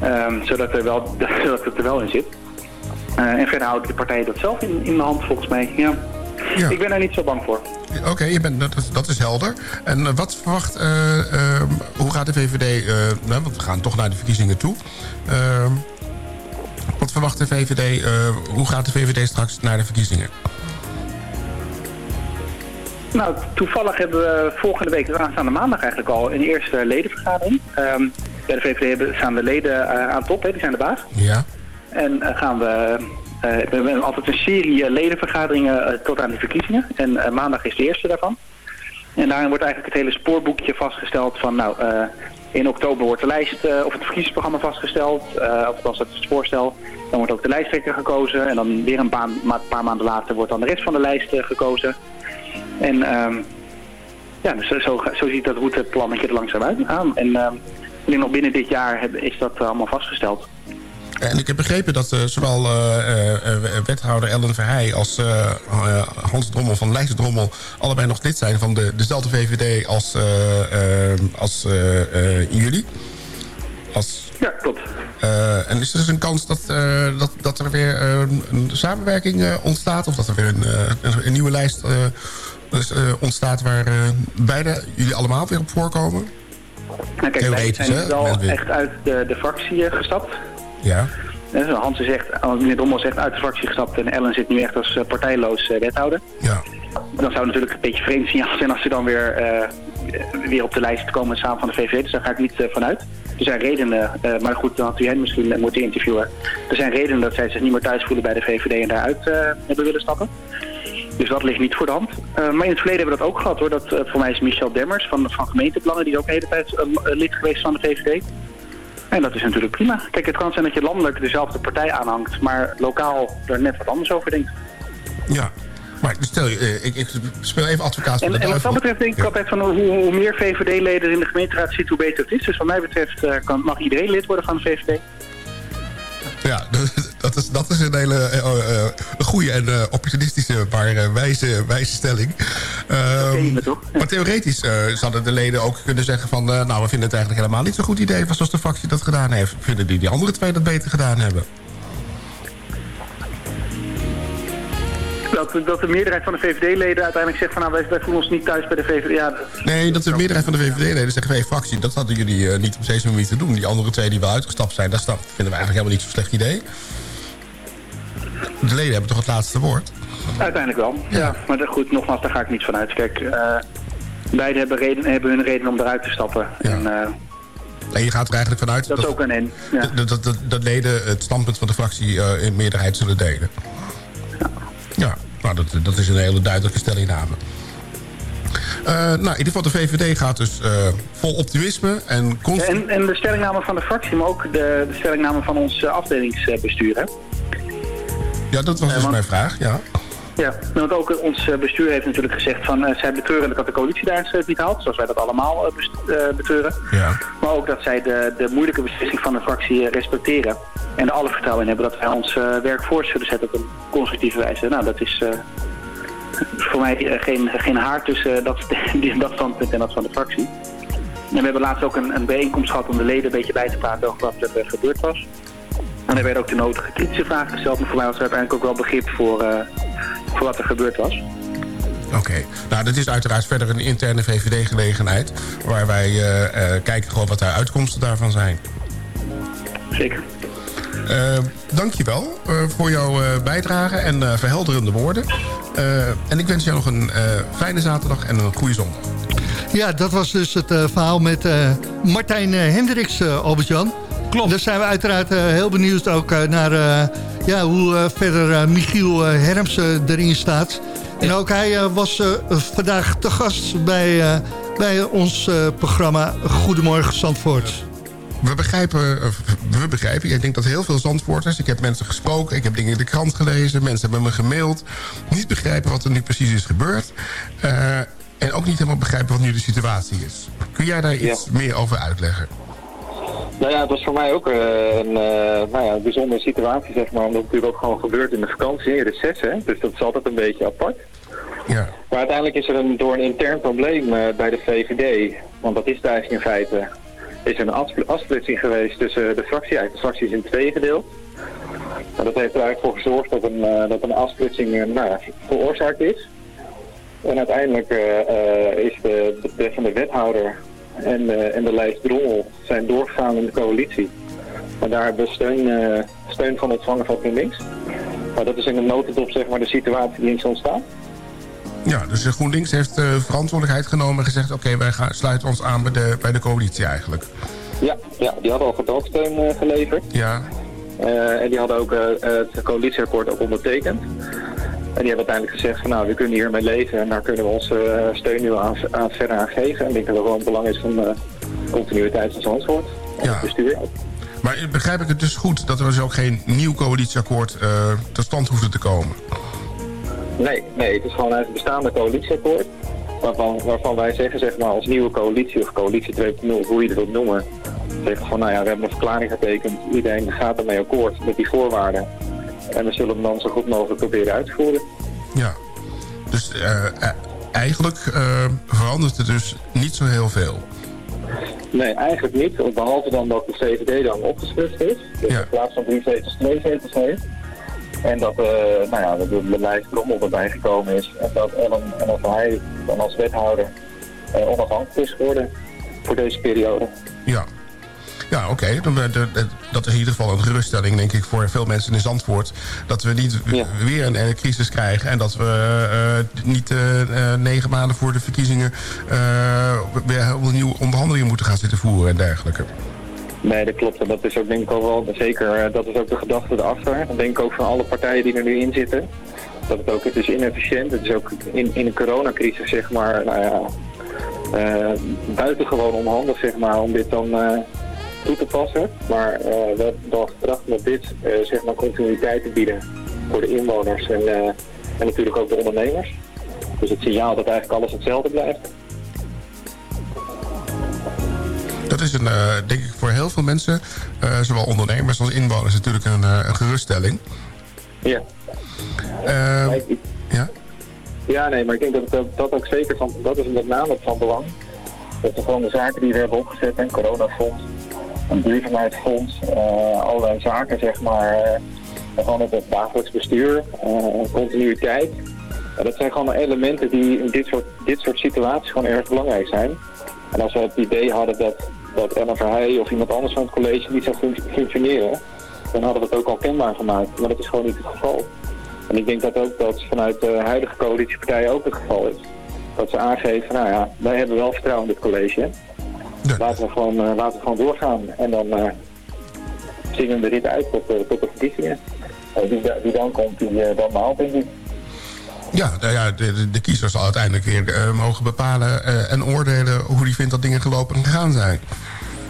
O: Ehm, zodat, er wel, zodat het er wel in zit. Eh, en verder houden de partijen dat zelf in, in de hand, volgens mij. Ja. Ik ben daar niet zo bang voor.
K: Oké, je bent- dat, is- dat is helder. En eh, wat verwacht... eh, eh, hoe gaat de VVD... nou, want we gaan toch naar de verkiezingen toe. Ehm, wat verwacht de VVD... hoe gaat de VVD straks naar de verkiezingen?
O: Nou, toevallig hebben we volgende week, dus aanstaande maandag eigenlijk al, een eerste ledenvergadering. Ehm, bij de VVD staan de leden aan top, hè, die zijn de baas.
K: Ja.
O: En eh, gaan we, eh, we hebben altijd een serie eh, ledenvergaderingen tot aan de verkiezingen. En maandag is de eerste daarvan. En daarin wordt eigenlijk het hele spoorboekje vastgesteld van, nou, in oktober wordt de lijst of het verkiezingsprogramma vastgesteld, uh, of althans dat is het voorstel. Dan wordt ook de lijsttrekker gekozen en dan weer een paar, ma paar maanden later wordt dan de rest van de lijst gekozen. En ehm, ja, dus zo, zo, zo ziet dat routeplannetje er langzaam uit aan. En ehm, nog binnen dit jaar heb- is dat allemaal vastgesteld.
K: En ik heb begrepen dat eh, zowel eh, eh, wethouder Ellen Verheij als Hans Drommel van Lijstdrommel... allebei nog lid zijn van de, dezelfde VVD als, als eh, jullie. Als,
O: ja, klopt.
K: en is er dus een kans dat, dat, dat er weer een samenwerking ontstaat... of dat er weer een, een, nieuwe lijst dus, ontstaat... waar beide, jullie allemaal weer op voorkomen?
O: Nou, kijk, wij zijn wel echt uit de, de fractie gestapt.
K: Ja.
O: Zo Hans is echt, meneer Drommel is echt uit de fractie gestapt en Ellen zit nu echt als eh, partijloos eh, wethouder.
K: Ja.
O: Dan zou het natuurlijk een beetje vreemd signaal zijn als ze dan weer, eh, weer op de lijst komen samen van de VVD. Dus daar ga ik niet eh, vanuit. Er zijn redenen, maar goed, dan had u hen misschien moeten interviewen. Er zijn redenen dat zij zich niet meer thuis voelen bij de VVD en daaruit hebben willen stappen. Dus dat ligt niet voor de hand. Maar in het verleden hebben we dat ook gehad hoor. Dat, voor mij is Michel Demmers van, van gemeenteplannen, die is ook de hele tijd lid geweest van de VVD. En dat is natuurlijk prima. Kijk, het kan zijn dat je landelijk dezelfde partij aanhangt, maar lokaal er net wat anders over denkt.
K: Ja. Maar stel je, eh, ik, ik speel even advocaat van
O: En,
K: de
O: en wat dat betreft denk ik altijd van hoe, hoe meer VVD-leden in de gemeenteraad zitten, hoe beter het is. Dus wat mij betreft eh, kan, mag iedereen lid worden van de VVD.
K: Ja, dat is, dat is een hele een goede en eh, opportunistische, maar wijze, wijze stelling. Ehm, maar theoretisch zouden de leden ook kunnen zeggen van... nou, we vinden het eigenlijk helemaal niet zo'n goed idee... zoals de fractie dat gedaan heeft. Vinden die, die andere twee dat beter gedaan hebben?
O: Dat, dat de meerderheid van de VVD-leden uiteindelijk zegt van nou, wij, wij voelen ons niet thuis bij de VVD. Ja, dat-
K: Nee, dat de meerderheid van de VVD-leden zeggen... hey, fractie, dat hadden jullie eh, niet op deze manier te doen. Die andere twee die wel uitgestapt zijn, dat vinden we eigenlijk helemaal niet zo'n slecht idee. De leden hebben toch het laatste woord?
O: uiteindelijk wel. Ja. maar dat- goed, nogmaals, daar ga ik niet van uit. Kijk, eh beide hebben, reden, hebben hun reden om eruit te stappen. En, eh,
K: En je gaat er eigenlijk vanuit
O: dat is ook een en. Ja.
K: dat, dat, dat, dat leden het standpunt van de fractie eh, in meerderheid zullen delen. Ja, nou, dat, dat is een hele duidelijke stellingname. Nou, in ieder geval de VVD gaat dus vol optimisme en.
O: En, en de stellingname van de fractie, maar ook de, de stellingname van ons afdelingsbestuur. Hè?
K: Ja, dat was dus mijn vraag, ja.
O: Ja, want ook eh, ons eh, bestuur heeft natuurlijk gezegd van eh, zij betreuren dat de coalitie daar eens niet haalt, zoals wij dat allemaal eh, eh, betreuren.
K: Ja.
O: Maar ook dat zij de, de moeilijke beslissing van de fractie eh, respecteren. En er alle vertrouwen in hebben dat wij ons eh, werk voort zullen zetten op een constructieve wijze. Nou, dat is eh, voor mij eh, geen, geen haar tussen dat, dat standpunt en dat van de fractie. En we hebben laatst ook een, een bijeenkomst gehad om de leden een beetje bij te praten over wat er eh, gebeurd was. En er werden ook de nodige kritische vragen gesteld. Maar voor mij was er uiteindelijk ook wel begrip voor, eh, voor wat er gebeurd was.
K: Oké. Nou, dat is uiteraard verder een interne VVD-gelegenheid... waar wij eh, eh, kijken gewoon wat de uitkomsten daarvan zijn.
O: Zeker.
K: Uh, dankjewel uh, voor jouw uh, bijdrage en uh, verhelderende woorden. Uh, en ik wens jou nog een uh, fijne zaterdag en een goede zondag.
H: Ja, dat was dus het uh, verhaal met uh, Martijn uh, Hendricks, uh, Albert-Jan. Klopt. Daar zijn we uiteraard uh, heel benieuwd ook uh, naar uh, ja, hoe uh, verder uh, Michiel uh, Herms uh, erin staat. En ook hij uh, was uh, vandaag te gast bij, uh, bij ons uh, programma Goedemorgen Zandvoort.
K: We begrijpen, we begrijpen, ik denk dat heel veel Zandvoorters... ik heb mensen gesproken, ik heb dingen in de krant gelezen... mensen hebben me gemaild, niet begrijpen wat er nu precies is gebeurd... Uh, en ook niet helemaal begrijpen wat nu de situatie is. Kun jij daar iets ja. meer over uitleggen?
P: Nou ja, het was voor mij ook uh, een, uh, nou ja, een bijzondere situatie, zeg maar. Omdat het natuurlijk ook gewoon gebeurt in de vakantie, in reces, hè. Dus dat is altijd een beetje apart.
K: Ja.
P: Maar uiteindelijk is er een, door een intern probleem uh, bij de VVD, want dat is het eigenlijk in feite, is er een afspl afsplitsing geweest tussen de fractie. Eigenlijk de fractie is in twee gedeeld. Maar dat heeft er eigenlijk voor gezorgd dat een, dat een afsplitsing nou, veroorzaakt is. En uiteindelijk uh, is de betreffende wethouder en, uh, en de lijst Drommel zijn doorgegaan in de coalitie. Maar daar hebben we steun, steun van ontvangen van GroenLinks. Maar dat is in een notendop zeg maar, de situatie die is ontstaan.
K: Ja, dus GroenLinks heeft uh, verantwoordelijkheid genomen en gezegd... oké, wij gaan, sluiten ons aan bij de, bij de coalitie eigenlijk.
P: Ja, ja die hadden al gedoogsteun uh, geleverd.
K: Ja.
P: Uh, en die hadden ook het coalitieakkoord ook ondertekend. En die hebben uiteindelijk gezegd van nou, we kunnen hiermee leven en daar kunnen we onze steun nu aan, aan verder aan geven. En ik denk dat dat wel belang is van de continuïteit van Zandvoort.
K: Ja.
P: Het bestuur.
K: Maar begrijp ik het dus goed dat er dus ook geen nieuw coalitieakkoord tot stand hoefde te komen?
P: Nee, nee, het is gewoon uit het bestaande coalitieakkoord. Waarvan, waarvan wij zeggen, zeg maar, als nieuwe coalitie of coalitie 2.0, hoe je het wilt noemen. Zeggen van, nou ja, we hebben een verklaring getekend. Iedereen gaat ermee akkoord met die voorwaarden. En we zullen hem dan zo goed mogelijk proberen uit te voeren.
K: Ja, dus uh, eigenlijk uh, verandert het dus niet zo heel veel.
P: Nee, eigenlijk niet. Behalve dan dat de VVD dan opgesplitst is. Dus ja. in plaats van drie zetels, twee zetels heeft. En dat, uh, nou ja, dat de lijst Drommel erbij gekomen is. En dat Ellen en dat hij dan als wethouder onafhankelijk is geworden voor deze periode.
K: Ja. Ja, oké. Okay. Dat is in ieder geval een geruststelling, denk ik, voor veel mensen in Zandvoort. Dat we niet ja. weer een, een, crisis krijgen. En dat we uh, niet uh, negen maanden voor de verkiezingen... weer opnieuw onderhandelingen moeten gaan zitten voeren en dergelijke.
P: Nee, dat klopt. En dat is ook denk ik ook wel, zeker, dat is ook de gedachte erachter. Dat denk ik ook van alle partijen die er nu in zitten. Dat het ook, het is inefficiënt. Het is ook in, in een coronacrisis, zeg maar, nou ja, uh, buitengewoon onhandig, zeg maar, om dit dan uh, toe te passen. Maar eh, we hebben dan gedacht met dit eh, zeg maar continuïteit te bieden voor de inwoners en, eh, en natuurlijk ook de ondernemers. Dus het signaal dat eigenlijk alles hetzelfde blijft.
K: Dat is een, denk ik voor heel veel mensen, zowel ondernemers als inwoners, natuurlijk een, een geruststelling.
P: Ja.
K: Eh, ja?
P: Ja, nee, maar ik denk dat dat, dat ook zeker van, dat is met name van belang. Dat we gewoon de zaken die we hebben opgezet, een coronafonds, een duurzaamheidsfonds, eh, allerlei zaken zeg maar, eh, gewoon op het dagelijks bestuur, eh, continuïteit. Dat zijn gewoon elementen die in dit soort, dit soort situaties gewoon erg belangrijk zijn. En als we het idee hadden dat, dat Ellen Verheij of iemand anders van het college niet zou fun- functioneren, dan hadden we het ook al kenbaar gemaakt. Maar dat is gewoon niet het geval. En ik denk dat ook dat vanuit de huidige coalitiepartijen ook het geval is. Dat ze aangeven, nou ja, wij hebben wel vertrouwen in dit college. Laten, we gewoon, eh, laten we gewoon doorgaan. En dan eh, zingen we de rit uit tot, eh, tot de verkiezingen. En wie, da- wie dan komt, die dan behaalt, denk ik.
K: Ja, nou ja de, de, de kiezer zal uiteindelijk weer mogen bepalen en oordelen hoe die vindt dat dingen gelopen en gegaan zijn.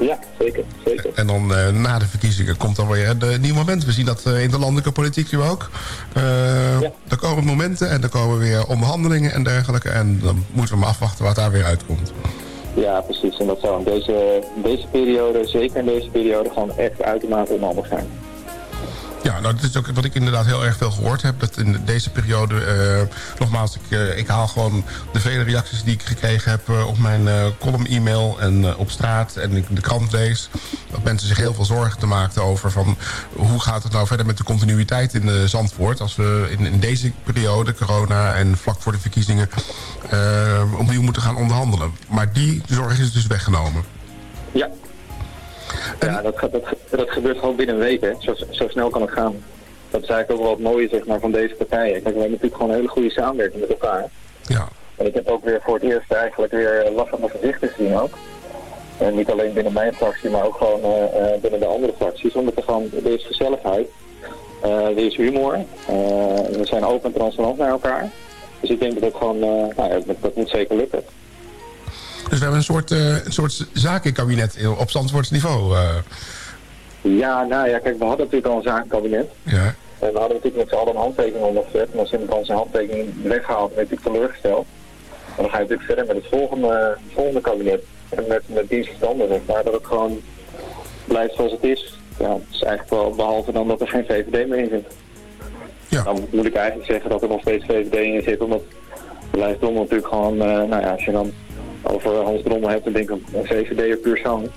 P: Ja, zeker. zeker.
K: En dan na de verkiezingen komt dan weer een nieuw moment. We zien dat in de landelijke politiek nu ook. Eh Er komen momenten en er komen weer onderhandelingen en dergelijke. En dan moeten we maar afwachten wat daar weer uitkomt.
P: Ja, precies. En dat zou in deze, deze periode, zeker in deze periode, gewoon echt uitermate onhandig zijn.
K: Ja, nou, dat is ook wat ik inderdaad heel erg veel gehoord heb. Dat in deze periode, eh, nogmaals, ik, eh, ik haal gewoon de vele reacties die ik gekregen heb eh, op mijn column-e-mail en op straat en ik de krant lees. Dat mensen zich heel veel zorgen te maakten over van hoe gaat het nou verder met de continuïteit in de Zandvoort. Als we in, in deze periode, corona en vlak voor de verkiezingen, opnieuw moeten gaan onderhandelen. Maar die zorg is dus weggenomen.
P: Ja. Ja, dat, gaat, dat, dat gebeurt gewoon binnen een week, hè. Zo, zo snel kan het gaan. Dat is eigenlijk ook wel het mooie, zeg maar, van deze partijen. Kijk, we hebben natuurlijk gewoon een hele goede samenwerking met elkaar.
K: Ja.
P: En ik heb ook weer voor het eerst eigenlijk weer last van mijn gezichten gezien ook. En niet alleen binnen mijn fractie, maar ook gewoon eh, eh, binnen de andere fracties. Omdat er gewoon, er is gezelligheid, eh, er is humor, eh, we zijn open en transparant naar elkaar. Dus ik denk dat het gewoon, eh, nou ja, dat, dat moet zeker lukken.
K: Dus we hebben een soort, eh, een soort zakenkabinet op Zandvoorts niveau. eh.
P: Ja, nou ja, kijk, we hadden natuurlijk al een zakenkabinet.
K: ja.
P: En we hadden natuurlijk met z'n allen een handtekening ondergezet. En als iemand zijn handtekening ben je natuurlijk teleurgesteld. En dan ga je natuurlijk verder met het volgende, volgende kabinet. En met, met dienstverstanden, zeg maar, dat het gewoon blijft zoals het is. Ja, het is eigenlijk wel, behalve dan dat er geen VVD meer in zit.
K: Ja.
P: Dan moet ik eigenlijk zeggen dat er nog steeds VVD in zit, omdat Lijst Drommel natuurlijk gewoon, eh, nou ja, als je dan over Hans Drommel hebt, dan denk ik een VVD'er puur zang.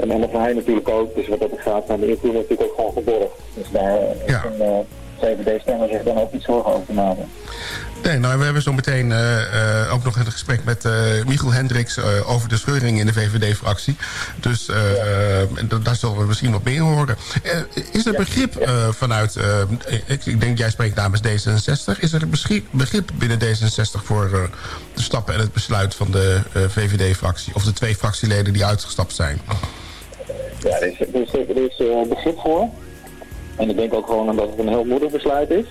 P: En dan van hij natuurlijk ook, dus wat dat gaat, maar de invloed natuurlijk ook gewoon geborgd. Dus daar
K: Ja.
P: een uh, VVD-stemmer zich dan ook niet zorgen over maken.
K: Nee, nou, we hebben zo meteen eh, eh, ook nog een gesprek met eh Michiel Hendricks over de scheuring in de VVD-fractie. Dus daar zullen we misschien wat meer horen. Is er begrip vanuit, ik, ik denk jij spreekt namens D66, is er beschik- begrip binnen D66 voor de stappen en het besluit van de VVD-fractie? Of de twee fractieleden die uitgestapt zijn?
P: Ja, er is, er is, er is begrip voor. En ik denk ook gewoon omdat het een heel moedig besluit is.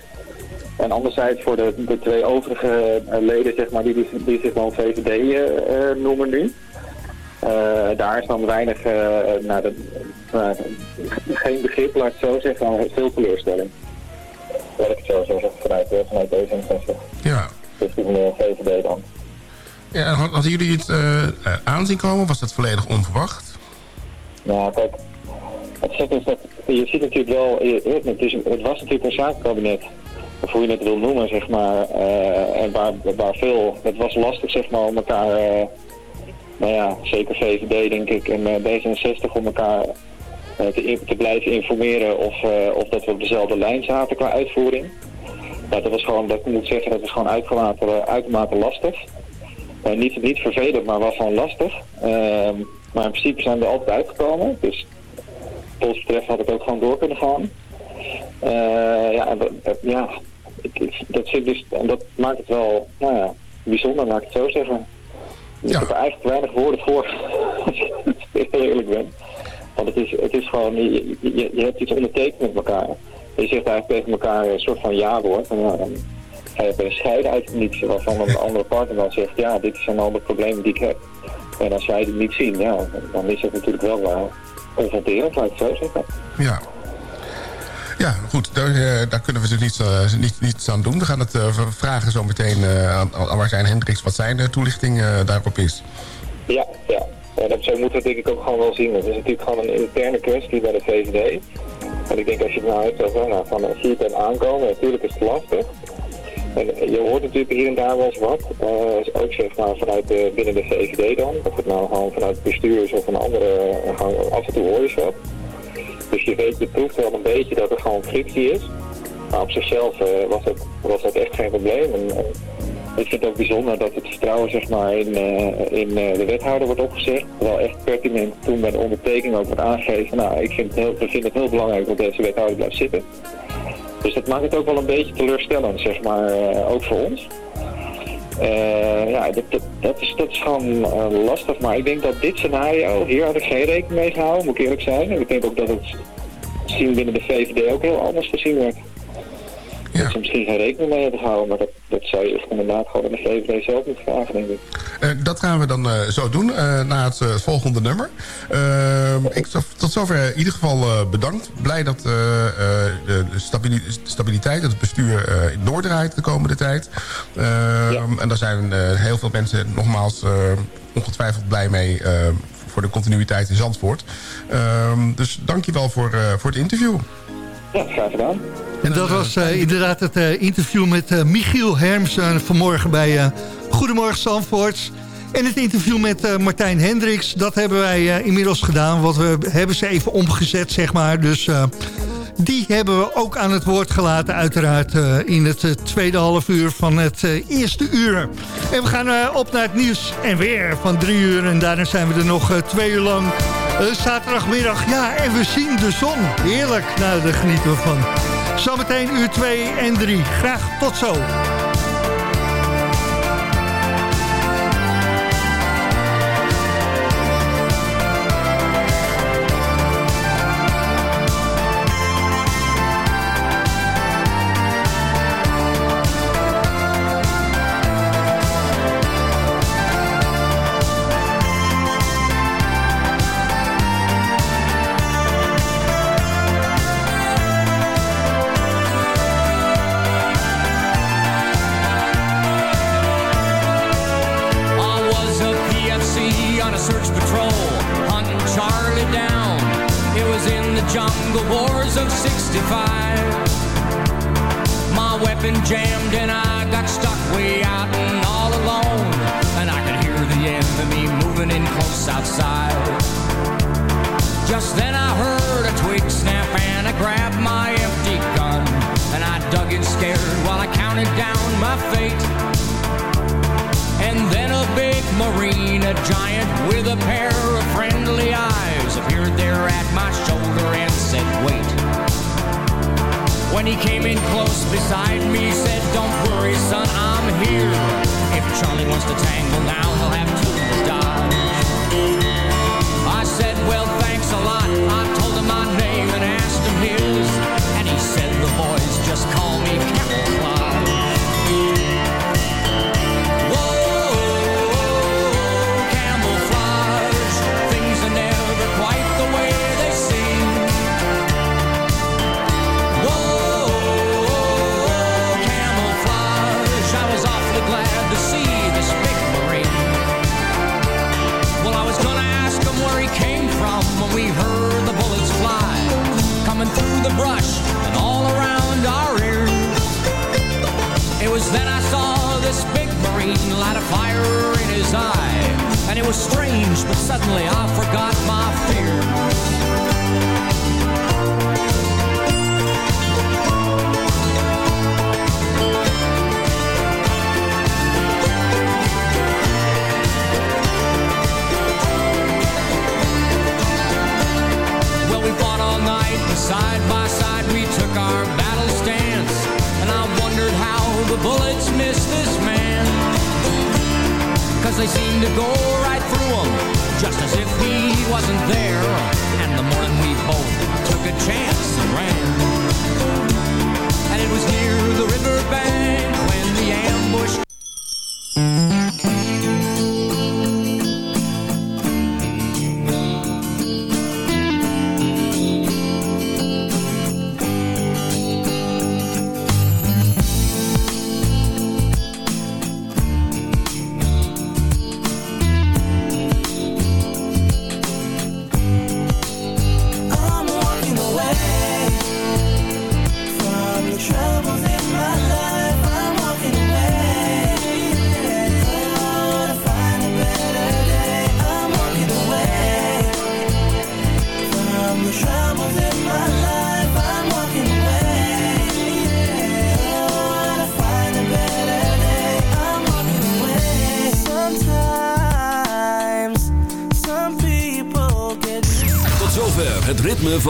P: En anderzijds voor de, de twee overige eh, leden, zeg maar, die, die, die zich dan VVD eh, eh, noemen nu. Daar is dan weinig, nou, de, geen begrip, laat ik het zo zeggen, maar veel teleurstelling. Laat ik het zo zeggen, vanuit, vanuit D66.
K: Ja.
P: Richting de VVD dan.
K: ja en had- hadden jullie het aanzien komen? Was dat volledig onverwacht?
P: Nou, kijk, het is dat je ziet natuurlijk wel, het, is, het was natuurlijk een zakenkabinet, of hoe je het wil noemen, zeg maar, eh, en waar, waar veel, het was lastig, zeg maar, om elkaar, eh, nou ja, zeker VVD denk ik, en eh, D66 om elkaar te, te blijven informeren of, of dat we op dezelfde lijn zaten qua uitvoering. Maar dat was gewoon, dat ik moet zeggen, dat was gewoon uitermate, uitermate lastig. Niet, niet vervelend, maar wel gewoon lastig. Ehm, maar in principe zijn we altijd uitgekomen. Dus wat betreft had het ook gewoon door kunnen gaan. Ja, ja dat, zit dus, en dat maakt het wel nou ja, bijzonder, laat ik het zo zeggen. Ik heb er eigenlijk weinig woorden voor, als ik eerlijk ben. Want het is, het is gewoon, je, je, je hebt iets ondertekend met elkaar. Je zegt eigenlijk tegen elkaar een soort van ja-woord. En ja, dan ga je een scheiden uit niets, waarvan een andere partner dan zegt, ja, dit zijn al de problemen die ik heb. En als zij het niet zien, ja, dan is het natuurlijk wel waar. confronterend, laat ik het zo zeggen.
K: Ja. Ja, goed. Daar, eh, daar kunnen we niets, eh, niet, niets aan doen. We gaan het eh, vragen zo meteen aan, aan Martijn Hendricks... wat zijn toelichting daarop is.
P: Ja, ja. dat, zo moeten we denk ik ook gewoon wel zien. Het is natuurlijk gewoon een interne kwestie bij de VVD. En ik denk als je het nou hebt over, nou, van zie je het aankomen, natuurlijk is het lastig. En je hoort natuurlijk hier en daar wel eens wat. Ook zeg maar vanuit binnen de VVD dan. Of het nou gewoon vanuit bestuur of een andere, af en toe hoor je zo. Dus je weet, je proeft wel een beetje dat er gewoon frictie is. Maar op zichzelf eh, was, dat, was dat echt geen probleem. En, eh, ik vind het ook bijzonder dat het vertrouwen zeg maar, in, eh, in de wethouder wordt opgezegd. Wel echt pertinent toen bij de ondertekening ook wordt aangegeven. Nou, ik vind het heel, we vinden het heel belangrijk dat deze wethouder blijft zitten. Dus dat maakt het ook wel een beetje teleurstellend, zeg maar, ook voor ons. Eh, ja, dat, is, dat is gewoon eh, lastig. Maar ik denk dat dit scenario, hier had ik geen rekening mee gehouden, moet ik eerlijk zijn. En ik denk ook dat het misschien binnen de VVD ook heel anders gezien wordt. Dat ze misschien geen rekening mee hebben gehouden, maar dat, dat zou je inderdaad gewoon aan de VVD zelf moeten vragen, denk ik.
K: Eh, dat gaan we dan eh, zo doen, eh na het volgende nummer. Ik, tot zover in ieder geval bedankt. Blij dat de de stabili- stabiliteit, dat het bestuur doordraait de komende tijd. En daar zijn heel veel mensen nogmaals ongetwijfeld blij mee... voor de continuïteit in Zandvoort. Dus dankjewel voor, eh, voor het interview.
P: Ja, graag gedaan.
H: En dat was eh, inderdaad het eh, interview met eh, Michiel Herms eh, vanmorgen bij Goedemorgen Zandvoort. En het interview met Martijn Hendricks, dat hebben wij inmiddels gedaan. Want we hebben ze even omgezet, zeg maar. Dus die hebben we ook aan het woord gelaten, uiteraard. eh, in het eh, tweede half uur van het eh, eerste uur. En we gaan op naar het nieuws en weer van drie uur. En daarna zijn we er nog twee uur lang. Zaterdagmiddag, ja, en we zien de zon. Heerlijk, nou, daar genieten we van. Zometeen uur 2 en 3. Graag tot zo.
Q: Was then I saw this big marine light a fire in his eye. And it was strange, but suddenly I forgot my fear. Well, we fought all night, and side the bullets missed this man. Cause they seemed to go right through him, just as if he wasn't there. And the morning we both took a chance and ran. And it was near the riverbank when the ambush